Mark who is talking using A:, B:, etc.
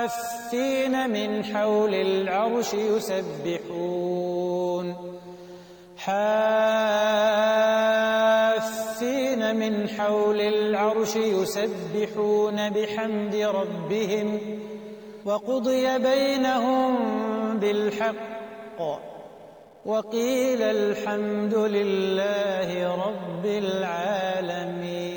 A: حافين من حول العرش يسبحون. حافين من حول العرش يسبحون بحمد ربهم وقضي بينهم بالحق وقيل الحمد لله رب العالمين.